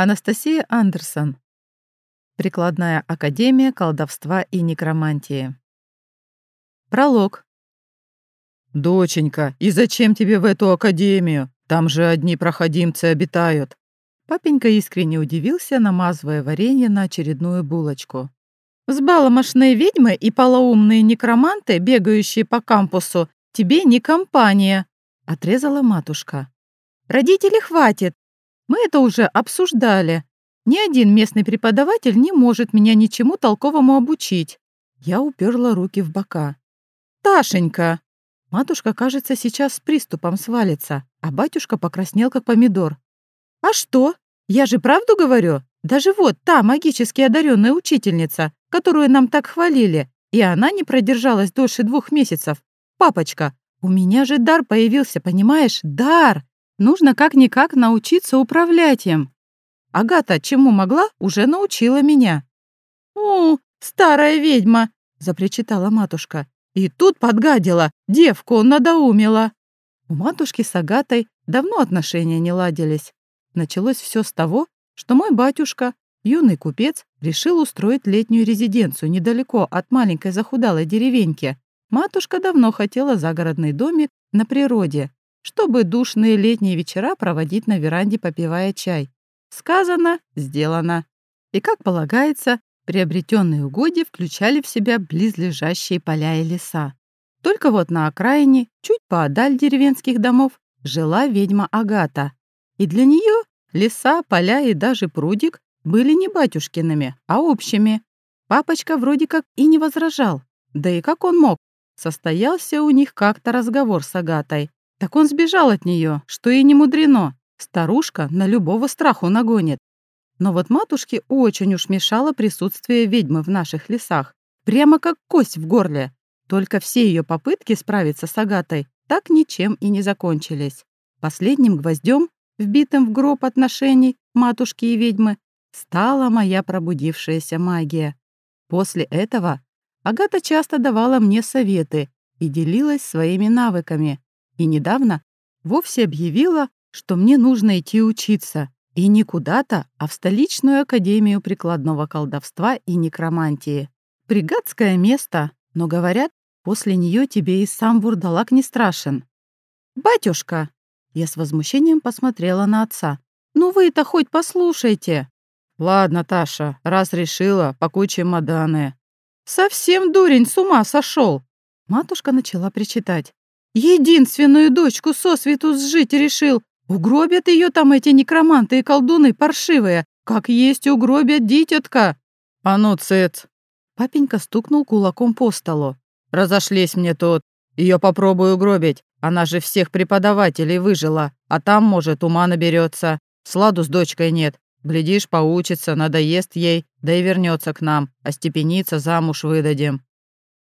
Анастасия Андерсон. Прикладная академия колдовства и некромантии. Пролог. «Доченька, и зачем тебе в эту академию? Там же одни проходимцы обитают». Папенька искренне удивился, намазывая варенье на очередную булочку. «Взбаломошные ведьмы и полоумные некроманты, бегающие по кампусу, тебе не компания», — отрезала матушка. «Родители хватит, мы это уже обсуждали. Ни один местный преподаватель не может меня ничему толковому обучить. Я уперла руки в бока. «Ташенька!» Матушка, кажется, сейчас с приступом свалится, а батюшка покраснел, как помидор. «А что? Я же правду говорю? Даже вот та магически одаренная учительница, которую нам так хвалили, и она не продержалась дольше двух месяцев. Папочка, у меня же дар появился, понимаешь? Дар! Нужно как-никак научиться управлять им. Агата, чему могла, уже научила меня. «О, старая ведьма!» — запричитала матушка. «И тут подгадила, девку надоумила». У матушки с Агатой давно отношения не ладились. Началось все с того, что мой батюшка, юный купец, решил устроить летнюю резиденцию недалеко от маленькой захудалой деревеньки. Матушка давно хотела загородный домик на природе, чтобы душные летние вечера проводить на веранде, попивая чай. Сказано, сделано. И, как полагается, приобретенные угодья включали в себя близлежащие поля и леса. Только вот на окраине, чуть поодаль деревенских домов, жила ведьма Агата. И для нее леса, поля и даже прудик были не батюшкиными, а общими. Папочка вроде как и не возражал. Да и как он мог? Состоялся у них как-то разговор с Агатой. Так он сбежал от нее, что и не мудрено. Старушка на любого страху нагонит. Но вот матушке очень уж мешало присутствие ведьмы в наших лесах. Прямо как кость в горле. Только все ее попытки справиться с Агатой так ничем и не закончились. Последним гвоздем, вбитым в гроб отношений матушки и ведьмы, стала моя пробудившаяся магия. После этого Агата часто давала мне советы и делилась своими навыками, и недавно вовсе объявила, что мне нужно идти учиться, и не куда-то, а в столичную академию прикладного колдовства и некромантии. Пригадское место, но, говорят, после нее тебе и сам вурдалак не страшен. «Батюшка!» Я с возмущением посмотрела на отца. «Ну вы-то хоть послушайте!» «Ладно, Таша, раз решила, пакуй чемоданы». «Совсем дурень с ума сошел!» Матушка начала причитать. Единственную дочку сосвету сжить решил. Угробят ее там эти некроманты и колдуны паршивые. Как есть угробят дитятка. А ну, цец. Папенька стукнул кулаком по столу. Разошлись мне тут. Ее попробую угробить. Она же всех преподавателей выжила. А там, может, ума наберется. Сладу с дочкой нет. Глядишь, поучится, надоест ей, да и вернется к нам. Остепениться замуж выдадим.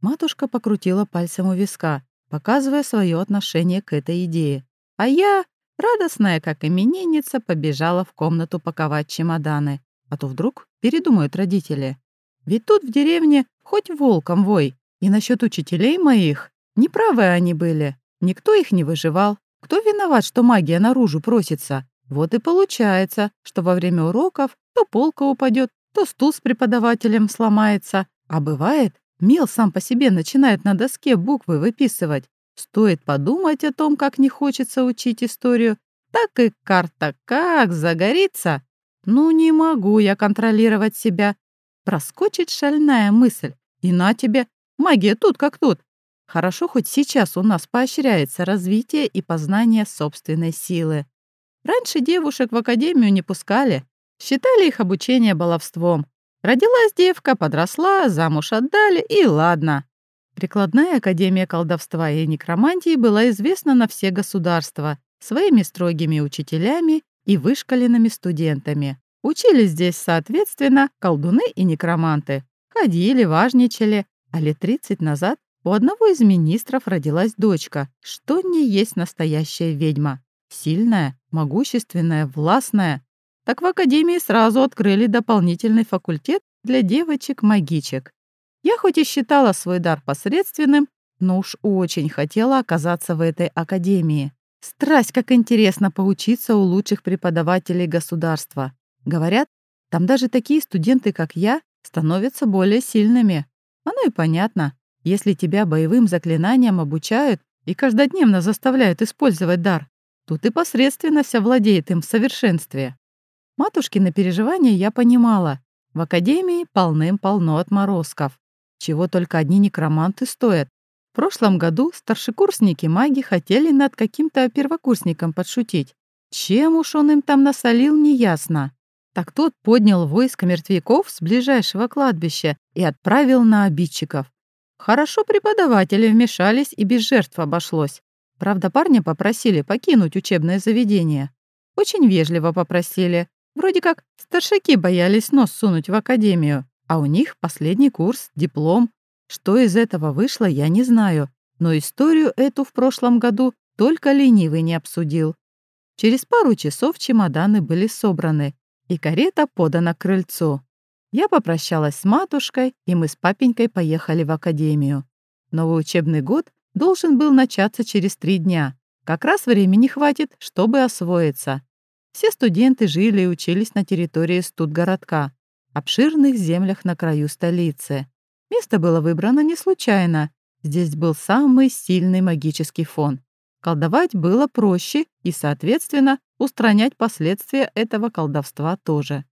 Матушка покрутила пальцем у виска показывая свое отношение к этой идее. А я, радостная как именинница, побежала в комнату паковать чемоданы. А то вдруг передумают родители. Ведь тут в деревне хоть волком вой. И насчет учителей моих неправы они были. Никто их не выживал. Кто виноват, что магия наружу просится? Вот и получается, что во время уроков то полка упадет, то стул с преподавателем сломается. А бывает, Мел сам по себе начинает на доске буквы выписывать. Стоит подумать о том, как не хочется учить историю, так и карта как загорится. Ну, не могу я контролировать себя. Проскочит шальная мысль. И на тебе, магия тут как тут. Хорошо, хоть сейчас у нас поощряется развитие и познание собственной силы. Раньше девушек в академию не пускали. Считали их обучение баловством. Родилась девка, подросла, замуж отдали, и ладно. Прикладная академия колдовства и некромантии была известна на все государства своими строгими учителями и вышкаленными студентами. Учились здесь, соответственно, колдуны и некроманты. Ходили, важничали, а лет 30 назад у одного из министров родилась дочка, что не есть настоящая ведьма. Сильная, могущественная, властная, так в академии сразу открыли дополнительный факультет для девочек-магичек. Я хоть и считала свой дар посредственным, но уж очень хотела оказаться в этой академии. Страсть, как интересно поучиться у лучших преподавателей государства. Говорят, там даже такие студенты, как я, становятся более сильными. Оно и понятно. Если тебя боевым заклинаниям обучают и каждодневно заставляют использовать дар, то ты посредственно вся им в совершенстве. Матушкины переживания я понимала. В академии полным-полно отморозков. Чего только одни некроманты стоят. В прошлом году старшекурсники-маги хотели над каким-то первокурсником подшутить. Чем уж он им там насолил, неясно. Так тот поднял войско мертвяков с ближайшего кладбища и отправил на обидчиков. Хорошо преподаватели вмешались и без жертв обошлось. Правда, парня попросили покинуть учебное заведение. Очень вежливо попросили. Вроде как старшаки боялись нос сунуть в академию, а у них последний курс, диплом. Что из этого вышло, я не знаю, но историю эту в прошлом году только ленивый не обсудил. Через пару часов чемоданы были собраны, и карета подана к крыльцу. Я попрощалась с матушкой, и мы с папенькой поехали в академию. Новый учебный год должен был начаться через три дня. Как раз времени хватит, чтобы освоиться. Все студенты жили и учились на территории студгородка, обширных землях на краю столицы. Место было выбрано не случайно. Здесь был самый сильный магический фон. Колдовать было проще и, соответственно, устранять последствия этого колдовства тоже.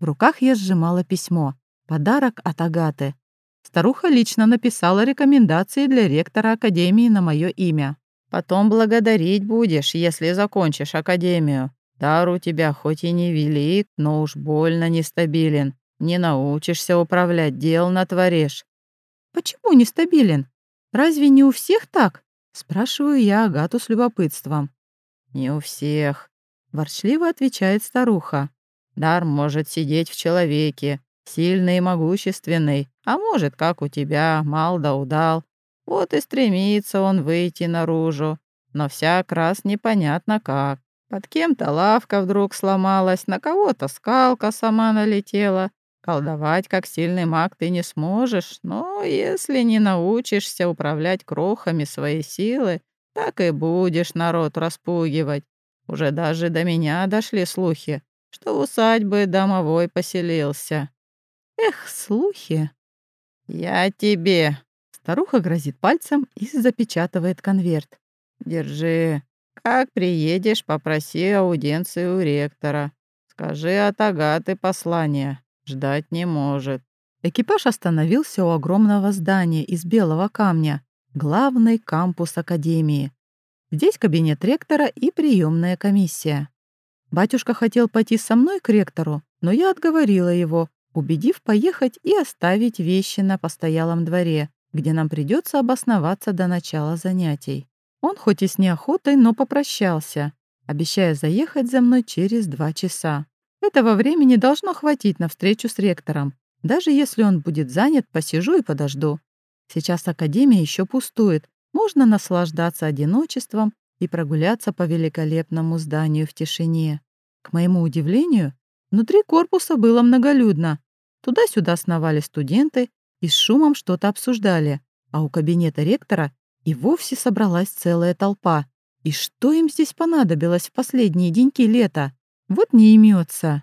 В руках я сжимала письмо. Подарок от Агаты. Старуха лично написала рекомендации для ректора Академии на мое имя. «Потом благодарить будешь, если закончишь Академию. Дар у тебя хоть и не велик, но уж больно нестабилен. Не научишься управлять, дел натворишь». «Почему нестабилен? Разве не у всех так?» Спрашиваю я Агату с любопытством. «Не у всех», — ворчливо отвечает старуха. «Дар может сидеть в человеке, сильный и могущественный, а может, как у тебя, мал да удал. Вот и стремится он выйти наружу, но всяк раз непонятно как. Под кем-то лавка вдруг сломалась, на кого-то скалка сама налетела. Колдовать, как сильный маг, ты не сможешь, но если не научишься управлять крохами своей силы, так и будешь народ распугивать. Уже даже до меня дошли слухи, что в усадьбе домовой поселился. Эх, слухи. Я тебе. Старуха грозит пальцем и запечатывает конверт. Держи. Как приедешь, попроси аудиенции у ректора. Скажи от Агаты послание. Ждать не может. Экипаж остановился у огромного здания из белого камня, главный кампус Академии. Здесь кабинет ректора и приемная комиссия. Батюшка хотел пойти со мной к ректору, но я отговорила его, убедив поехать и оставить вещи на постоялом дворе, где нам придется обосноваться до начала занятий. Он хоть и с неохотой, но попрощался, обещая заехать за мной через два часа. Этого времени должно хватить на встречу с ректором. Даже если он будет занят, посижу и подожду. Сейчас академия еще пустует. Можно наслаждаться одиночеством и прогуляться по великолепному зданию в тишине. К моему удивлению, внутри корпуса было многолюдно. Туда-сюда сновали студенты и с шумом что-то обсуждали, а у кабинета ректора и вовсе собралась целая толпа. И что им здесь понадобилось в последние деньки лета? Вот не имется.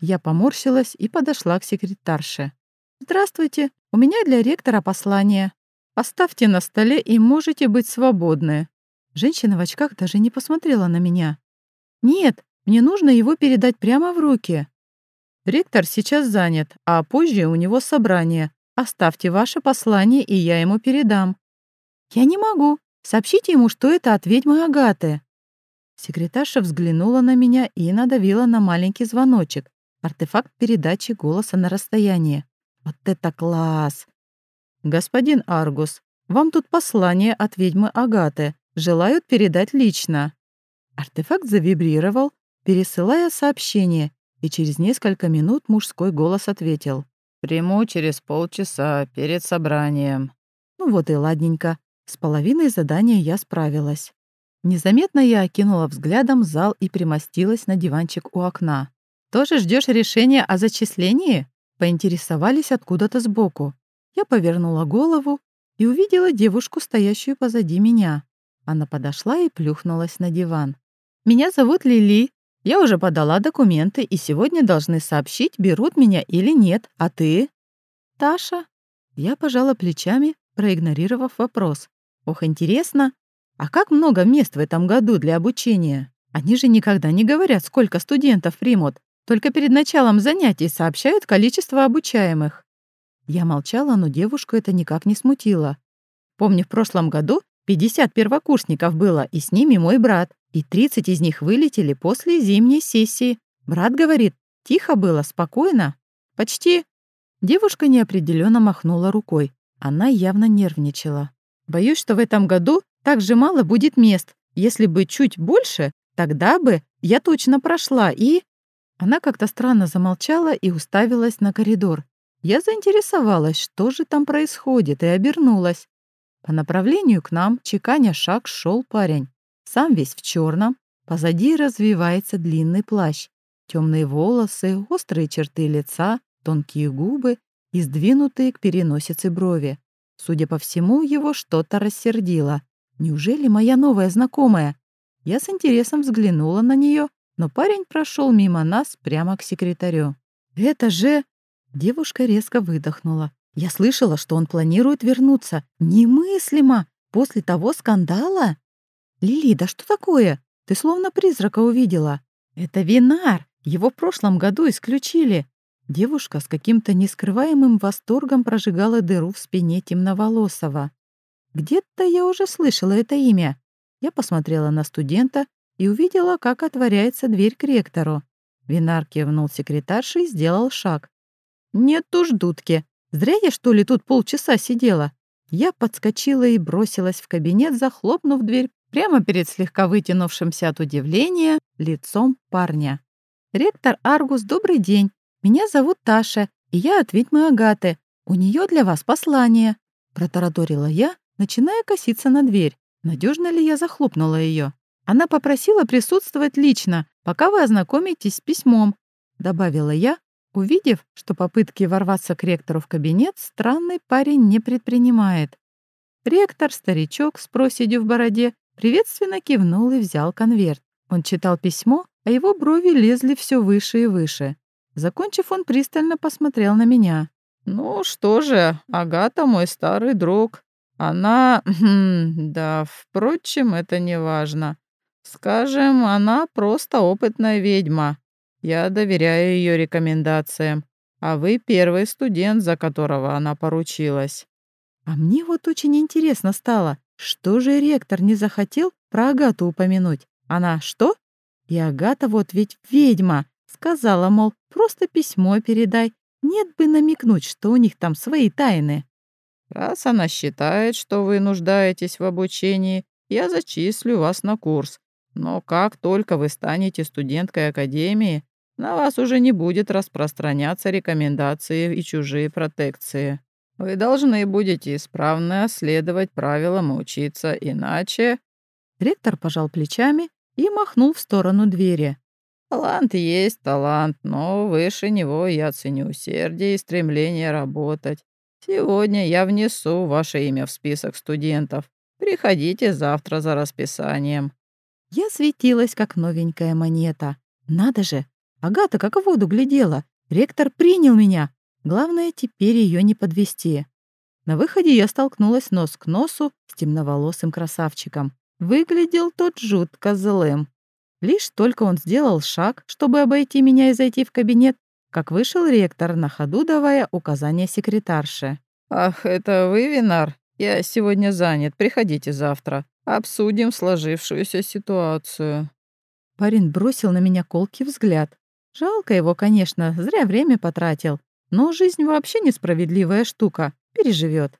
Я поморщилась и подошла к секретарше. «Здравствуйте, у меня для ректора послание. Оставьте на столе и можете быть свободны». Женщина в очках даже не посмотрела на меня. «Нет, мне нужно его передать прямо в руки». «Ректор сейчас занят, а позже у него собрание. Оставьте ваше послание, и я ему передам». «Я не могу. Сообщите ему, что это от ведьмы Агаты». Секретарша взглянула на меня и надавила на маленький звоночек. Артефакт передачи голоса на расстояние. Вот это класс! «Господин Аргус, вам тут послание от ведьмы Агаты. Желают передать лично». Артефакт завибрировал, пересылая сообщение, и через несколько минут мужской голос ответил. «Приму через полчаса перед собранием». Ну вот и ладненько. С половиной задания я справилась. Незаметно я окинула взглядом зал и примостилась на диванчик у окна. «Тоже ждешь решения о зачислении?» Поинтересовались откуда-то сбоку. Я повернула голову и увидела девушку, стоящую позади меня. Она подошла и плюхнулась на диван. «Меня зовут Лили. Я уже подала документы, и сегодня должны сообщить, берут меня или нет. А ты?» «Таша?» Я пожала плечами, проигнорировав вопрос. «Ох, интересно. А как много мест в этом году для обучения? Они же никогда не говорят, сколько студентов примут. Только перед началом занятий сообщают количество обучаемых». Я молчала, но девушку это никак не смутило. Помню, в прошлом году 50 первокурсников было, и с ними мой брат, и 30 из них вылетели после зимней сессии. Брат говорит, тихо было, спокойно. Почти. Девушка неопределенно махнула рукой. Она явно нервничала. Боюсь, что в этом году так же мало будет мест. Если бы чуть больше, тогда бы я точно прошла и... Она как-то странно замолчала и уставилась на коридор. Я заинтересовалась, что же там происходит, и обернулась. По направлению к нам, чеканя шаг, шел парень. Сам весь в черном, позади развивается длинный плащ. Темные волосы, острые черты лица, тонкие губы и сдвинутые к переносице брови. Судя по всему, его что-то рассердило. Неужели моя новая знакомая? Я с интересом взглянула на нее, но парень прошел мимо нас прямо к секретарю. «Это же...» Девушка резко выдохнула. Я слышала, что он планирует вернуться. Немыслимо! После того скандала? Лили, да что такое? Ты словно призрака увидела. Это Винар. Его в прошлом году исключили. Девушка с каким-то нескрываемым восторгом прожигала дыру в спине темноволосого. Где-то я уже слышала это имя. Я посмотрела на студента и увидела, как отворяется дверь к ректору. Винар кивнул секретарше и сделал шаг. «Нет уж, дудки, Зря я, что ли, тут полчаса сидела. Я подскочила и бросилась в кабинет, захлопнув дверь прямо перед слегка вытянувшимся от удивления лицом парня. «Ректор Аргус, добрый день. Меня зовут Таша, и я от ведьмы Агаты. У нее для вас послание», — протараторила я, начиная коситься на дверь. Надежно ли я захлопнула ее? Она попросила присутствовать лично, пока вы ознакомитесь с письмом, добавила я, Увидев, что попытки ворваться к ректору в кабинет странный парень не предпринимает. Ректор, старичок с проседью в бороде, приветственно кивнул и взял конверт. Он читал письмо, а его брови лезли все выше и выше. Закончив, он пристально посмотрел на меня. «Ну что же, Агата мой старый друг. Она... Хм, да, впрочем, это не важно. Скажем, она просто опытная ведьма. Я доверяю ее рекомендациям, а вы первый студент, за которого она поручилась. А мне вот очень интересно стало, что же ректор не захотел про Агату упомянуть? Она что? И Агата вот ведь ведьма. Сказала, мол, просто письмо передай. Нет бы намекнуть, что у них там свои тайны. Раз она считает, что вы нуждаетесь в обучении, я зачислю вас на курс. Но как только вы станете студенткой академии, на вас уже не будет распространяться рекомендации и чужие протекции. Вы должны будете исправно следовать правилам и учиться, иначе...» Ректор пожал плечами и махнул в сторону двери. «Талант есть талант, но выше него я ценю усердие и стремление работать. Сегодня я внесу ваше имя в список студентов. Приходите завтра за расписанием». Я светилась, как новенькая монета. Надо же, Агата как в воду глядела. Ректор принял меня. Главное, теперь ее не подвести. На выходе я столкнулась нос к носу с темноволосым красавчиком. Выглядел тот жутко злым. Лишь только он сделал шаг, чтобы обойти меня и зайти в кабинет, как вышел ректор, на ходу давая указания секретарше. «Ах, это вы, Винар? Я сегодня занят. Приходите завтра. Обсудим сложившуюся ситуацию». Парень бросил на меня колкий взгляд. Жалко его, конечно, зря время потратил. Но жизнь вообще несправедливая штука. Переживет.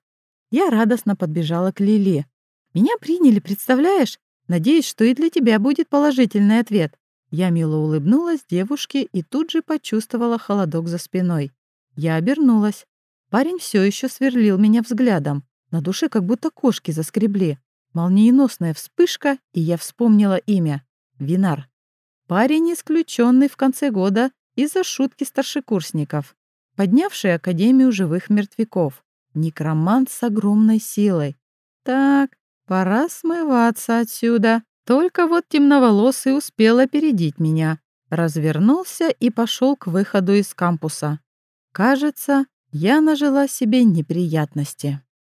Я радостно подбежала к Лили. Меня приняли, представляешь? Надеюсь, что и для тебя будет положительный ответ. Я мило улыбнулась девушке и тут же почувствовала холодок за спиной. Я обернулась. Парень все еще сверлил меня взглядом. На душе как будто кошки заскребли. Молниеносная вспышка, и я вспомнила имя. Винар. Парень, исключенный в конце года из-за шутки старшекурсников, поднявший Академию живых мертвяков. Некромант с огромной силой. Так, пора смываться отсюда. Только вот темноволосый успел опередить меня. развернулся и пошел к выходу из кампуса. Кажется, я нажила себе неприятности.